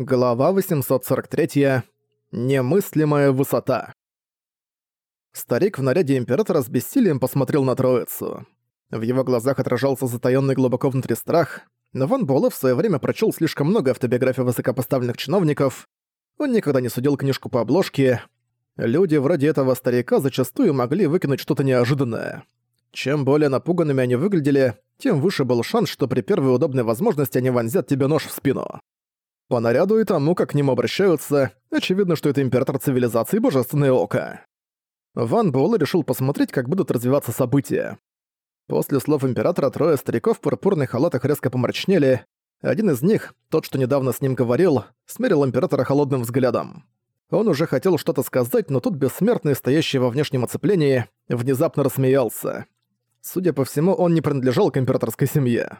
Глава 843. Немыслимая высота. Старик в наряде императора с бессилием посмотрел на троицу. В его глазах отражался затаённый глубоко внутри страх, но Ван Буэлэ в своё время прочел слишком много автобиографий высокопоставленных чиновников. Он никогда не судил книжку по обложке. Люди вроде этого старика зачастую могли выкинуть что-то неожиданное. Чем более напуганными они выглядели, тем выше был шанс, что при первой удобной возможности они вонзят тебе нож в спину. По наряду и тому, как к нему обращаются, очевидно, что это император цивилизации Божественное Око. Ван Буэлэ решил посмотреть, как будут развиваться события. После слов императора трое стариков в пурпурных халатах резко помрачнели. Один из них, тот, что недавно с ним говорил, смерил императора холодным взглядом. Он уже хотел что-то сказать, но тут бессмертный, стоящий во внешнем оцеплении, внезапно рассмеялся. Судя по всему, он не принадлежал к императорской семье.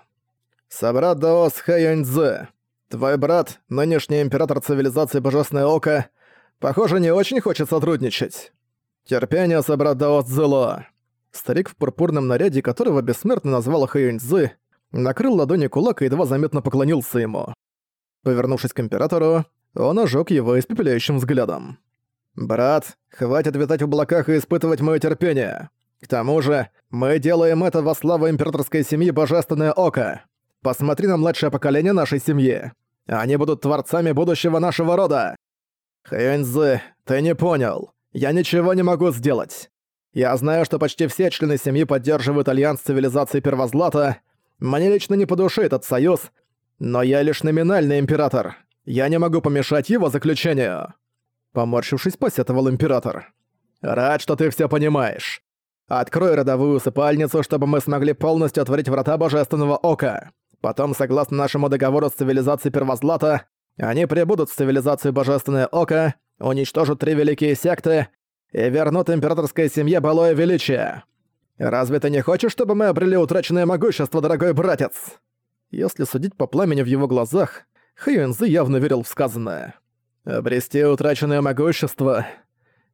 «Собрат Даос Хэйоньцзэ, Твой брат, нынешний император цивилизации Божественное Око, похоже, не очень хочет сотрудничать. Терпение, собрат Дао Цзэло. Старик в пурпурном наряде, которого бессмертно назвал Хэйюньцзы, накрыл ладони кулак и едва заметно поклонился ему. Повернувшись к императору, он ожег его испепеляющим взглядом. «Брат, хватит витать в облаках и испытывать моё терпение. К тому же, мы делаем это во славу императорской семьи Божественное Око. Посмотри на младшее поколение нашей семьи. Они будут творцами будущего нашего рода. Хэнзы, ты не понял. Я ничего не могу сделать. Я знаю, что почти все члены семьи поддерживают альянс цивилизации Первозлата. Мне лично не по душе этот союз, но я лишь номинальный император. Я не могу помешать его заключению. Поморщившись, посетовал император. Рад, что ты все понимаешь. Открой родовую усыпальницу, чтобы мы смогли полностью отворить врата Божественного Ока. Потом, согласно нашему договору с цивилизацией Первозлата, они прибудут в цивилизацию Божественное Око, уничтожат три великие секты и вернут императорской семье былое величие. Разве ты не хочешь, чтобы мы обрели утраченное могущество, дорогой братец?» Если судить по пламени в его глазах, Хэйюэнзы явно верил в сказанное. «Обрести утраченное могущество...»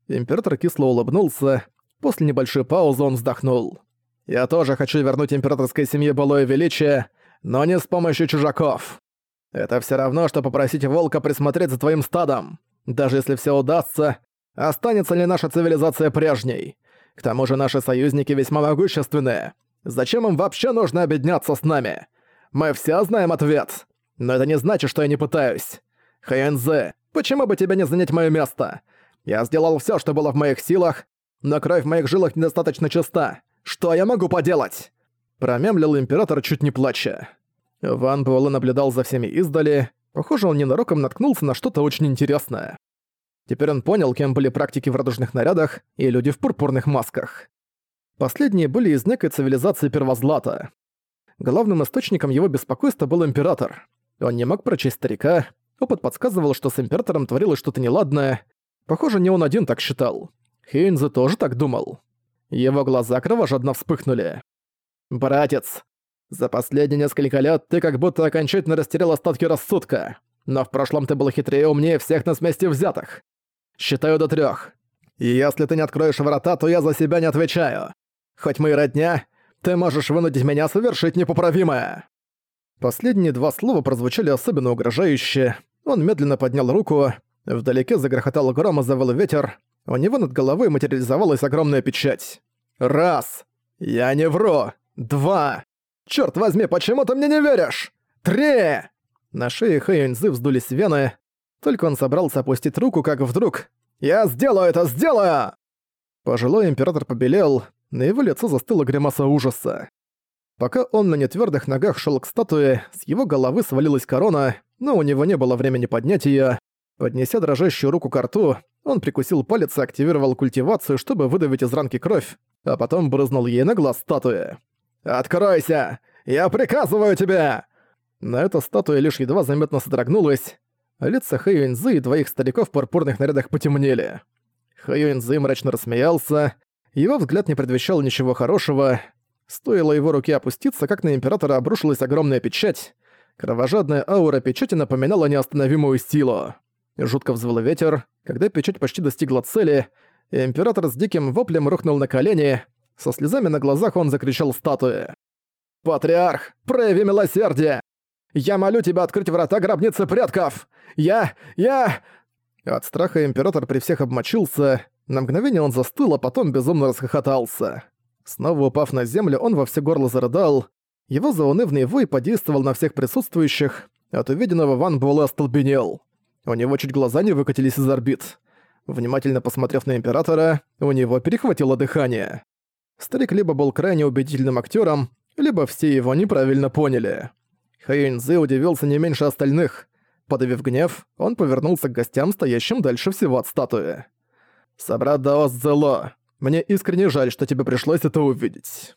Император кисло улыбнулся. После небольшой паузы он вздохнул. «Я тоже хочу вернуть императорской семье былое величие, но не с помощью чужаков. Это все равно, что попросить волка присмотреть за твоим стадом. Даже если все удастся, останется ли наша цивилизация прежней? К тому же наши союзники весьма могущественные. Зачем им вообще нужно объединяться с нами? Мы все знаем ответ. Но это не значит, что я не пытаюсь. Хэйнзе, почему бы тебе не занять мое место? Я сделал все, что было в моих силах, но кровь в моих жилах недостаточно чиста. Что я могу поделать? Промямлил император, чуть не плача. Ван Буэлэ наблюдал за всеми издали. Похоже, он ненароком наткнулся на что-то очень интересное. Теперь он понял, кем были практики в радужных нарядах и люди в пурпурных масках. Последние были из некой цивилизации Первозлата. Главным источником его беспокойства был император. Он не мог прочесть старика, опыт подсказывал, что с императором творилось что-то неладное. Похоже, не он один так считал. Хейнзе тоже так думал. Его глаза кровожадно вспыхнули. «Братец, за последние несколько лет ты как будто окончательно растерял остатки рассудка, но в прошлом ты был хитрее и умнее всех нас вместе взятых. Считаю до трех. И если ты не откроешь врата, то я за себя не отвечаю. Хоть мы и родня, ты можешь вынудить меня совершить непоправимое». Последние два слова прозвучали особенно угрожающе. Он медленно поднял руку, вдалеке загрохотал гром и завыл ветер, у него над головой материализовалась огромная печать. «Раз! Я не вру! Два! Черт возьми, почему ты мне не веришь? Три!» На шее Хэйюньзы вздулись вены. Только он собрался опустить руку, как вдруг... «Я сделаю это, сделаю!» Пожилой император побелел, на его лицо застыла гримаса ужаса. Пока он на нетвёрдых ногах шел к статуе, с его головы свалилась корона, но у него не было времени поднять ее. Поднеся дрожащую руку к рту, он прикусил палец и активировал культивацию, чтобы выдавить из ранки кровь, а потом брызнул ей на глаз статуи. «Откройся! Я приказываю тебе!» На это статуя лишь едва заметно содрогнулась. Лица Хэйюэнзы и двоих стариков в пурпурных нарядах потемнели. Хэйюэнзы мрачно рассмеялся. Его взгляд не предвещал ничего хорошего. Стоило его руке опуститься, как на Императора обрушилась огромная печать. Кровожадная аура печати напоминала неостановимую силу. Жутко взвыл ветер. Когда печать почти достигла цели, Император с диким воплем рухнул на колени. Со слезами на глазах он закричал статуе. «Патриарх, прояви милосердие! Я молю тебя открыть врата гробницы предков! Я... я...» От страха император при всех обмочился, на мгновение он застыл, а потом безумно расхохотался. Снова упав на землю, он во все горло зарыдал. Его заунывный вой подействовал на всех присутствующих, от увиденного Ван Буэлэ остолбенел. У него чуть глаза не выкатились из орбит. Внимательно посмотрев на Императора, у него перехватило дыхание. Старик либо был крайне убедительным актером, либо все его неправильно поняли. Хэйнзы удивился не меньше остальных. Подавив гнев, он повернулся к гостям, стоящим дальше всего от статуи. «Собрат Даос Зело, мне искренне жаль, что тебе пришлось это увидеть».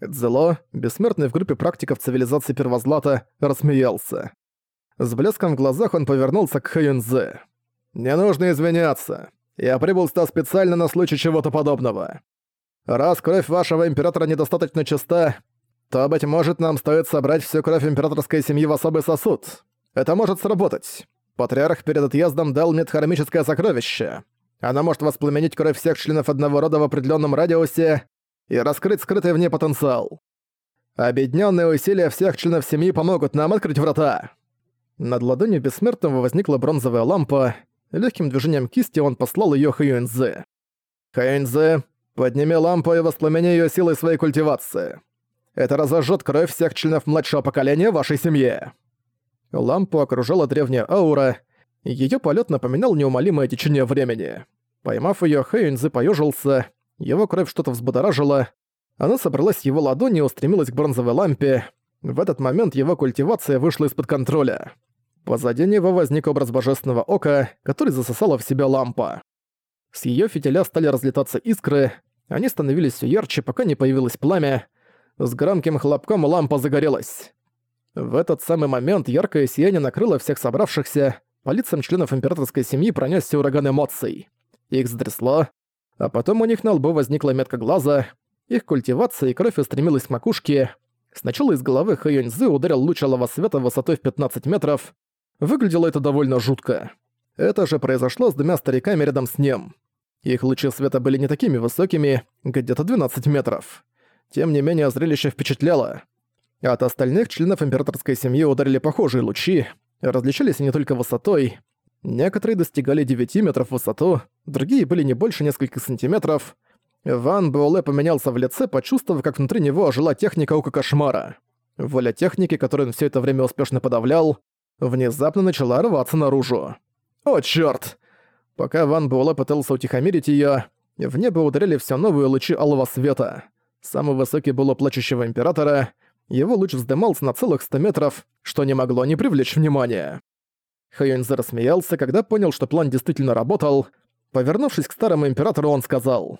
Дзело, бессмертный в группе практиков цивилизации Первозлата, рассмеялся. С блеском в глазах он повернулся к Хэйнзе. «Не нужно извиняться. Я прибыл сюда специально на случай чего-то подобного. Раз кровь вашего императора недостаточно чиста, то, быть может, нам стоит собрать всю кровь императорской семьи в особый сосуд. Это может сработать. Патриарх перед отъездом дал мне хромическое сокровище. Она может воспламенить кровь всех членов одного рода в определенном радиусе и раскрыть скрытый в ней потенциал. Объединенные усилия всех членов семьи помогут нам открыть врата. Над ладонью бессмертного возникла бронзовая лампа. Легким движением кисти он послал ее Хэйюэнзе. «Хэйюэнзе, подними лампу и воспламени ее силой своей культивации. Это разожжет кровь всех членов младшего поколения вашей семьи». Лампу окружала древняя аура, Её полет напоминал неумолимое течение времени. Поймав её, Хэйнзи поёжился, его кровь что-то взбудоражила. Она собралась в его ладони и устремилась к бронзовой лампе. В этот момент его культивация вышла из-под контроля. Позади него возник образ божественного ока, который засосала в себя лампа. С её фитиля стали разлетаться искры, они становились всё ярче, пока не появилось пламя. С громким хлопком лампа загорелась. В этот самый момент яркое сияние накрыло всех собравшихся, по лицам членов императорской семьи пронесся ураган эмоций. Их затрясло, а потом у них на лбу возникла метка глаза, их культивация и кровь устремилась к макушке. Сначала из головы Хэйоньзы ударил луч алого света высотой в 15 метров. Выглядело это довольно жутко. Это же произошло с двумя стариками рядом с ним. Их лучи света были не такими высокими, где-то 12 метров. Тем не менее, зрелище впечатляло. От остальных членов императорской семьи ударили похожие лучи, различались они только высотой. Некоторые достигали 9 метров в высоту, другие были не больше нескольких сантиметров. Ван Буэлэ поменялся в лице, почувствовав, как внутри него ожила техника Ока Кошмара. Воля техники, которую он все это время успешно подавлял, внезапно начала рваться наружу. О, чёрт! Пока Ван Буэлэ пытался утихомирить её, в небо ударили все новые лучи алого света. Самый высокий был у плачущего императора — его луч вздымался на целых 100 метров, что не могло не привлечь внимания. Хэйонзе рассмеялся, когда понял, что план действительно работал. Повернувшись к старому императору, он сказал,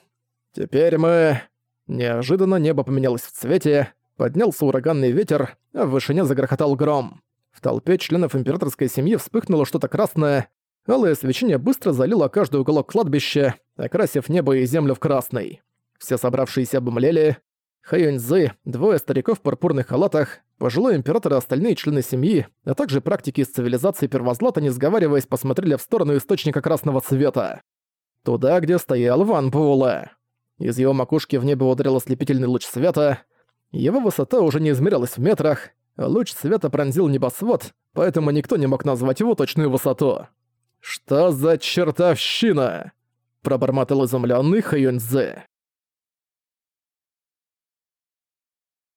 «Теперь мы...» Неожиданно небо поменялось в цвете, поднялся ураганный ветер, а в вышине загрохотал гром. В толпе членов императорской семьи вспыхнуло что-то красное, алое свечение быстро залило каждый уголок кладбища, окрасив небо и землю в красный. Все собравшиеся обомлели, Хэйоньзы, двое стариков в пурпурных халатах, пожилой император и остальные члены семьи, а также практики из цивилизации Первозлата, не сговариваясь, посмотрели в сторону источника красного цвета. Туда, где стоял Ван Буэлэ. Из его макушки в небо ударил ослепительный луч света. Его высота уже не измерялась в метрах, луч света пронзил небосвод, поэтому никто не мог назвать его точную высоту. «Что за чертовщина?» – пробормотал изумлённый Хэйоньзе.